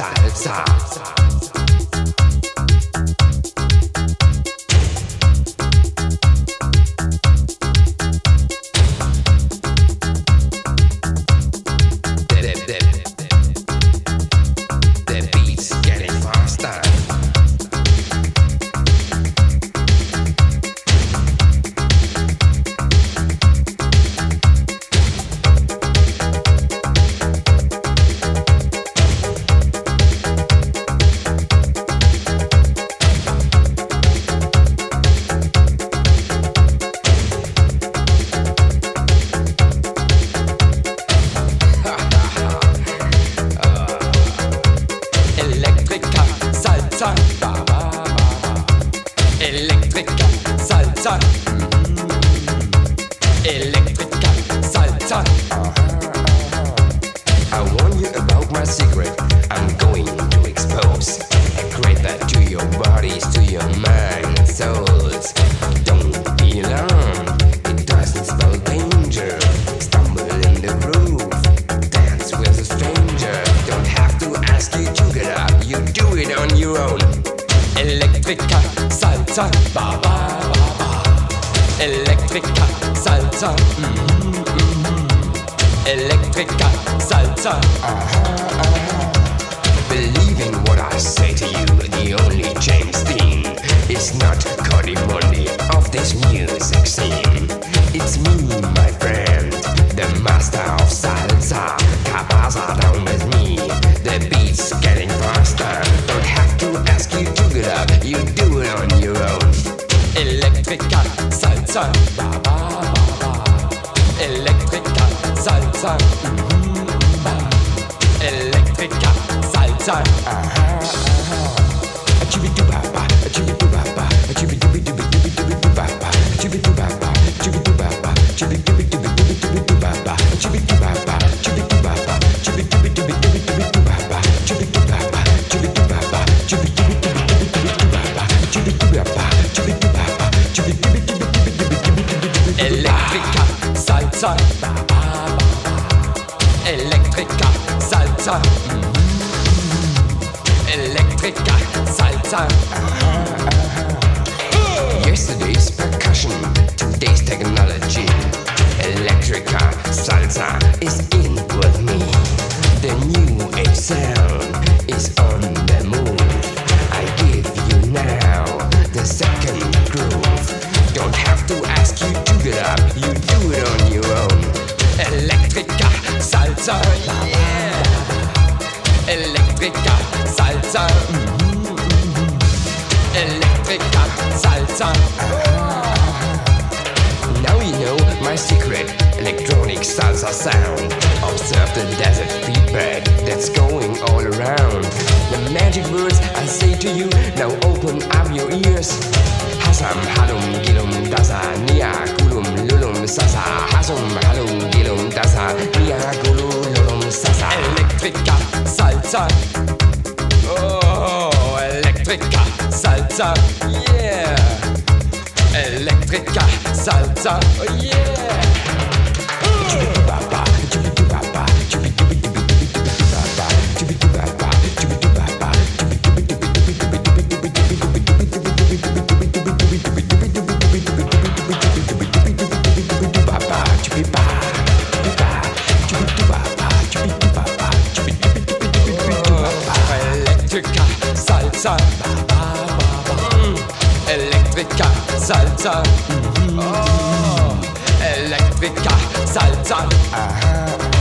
salsa. electric Electrica salt. I warn you about my secret. I'm going to expose a creeper to your bodies, to your mind, souls. Don't be alarmed. It doesn't. Stumble in the groove. Dance with a stranger. Don't have to ask you to get up. You do it on your own. Electrica Salsa. Ba ba ba. Elektrika, Salsa. Mm-hmm, mm-hmm. Elektrika, Salsa. Ah. Believing what I say to you, the only James Dean is not Connie Money of this music scene. It's me, my friend, the master of sound. Salsa, ba ba ba ba. Elektrika, Salsa, mhm, mm ba. Elektrika, Salsa, aha, aha. Salsa, electrica Salsa, Elektrika, Yesterday's percussion, today's technology. Electrica, Salsa is in with me. The new age sound. Salsa, mm. Electrica, Salsa. Now you know my secret electronic salsa sound. Observe the desert feedback that's going all around. The magic words I say to you now open up your ears. Hasam, halum, gilum, dasa, nia, kulum, lulum, sasa. Hasam halum, gilum, dasa, nia, kulum, lulum, sasa. Electrica, salsa. Electrica Salsa, yeah. Electrica Salsa, oh yeah. Salsa. Mhm. Oh. Elektriker, Salsa. Aha.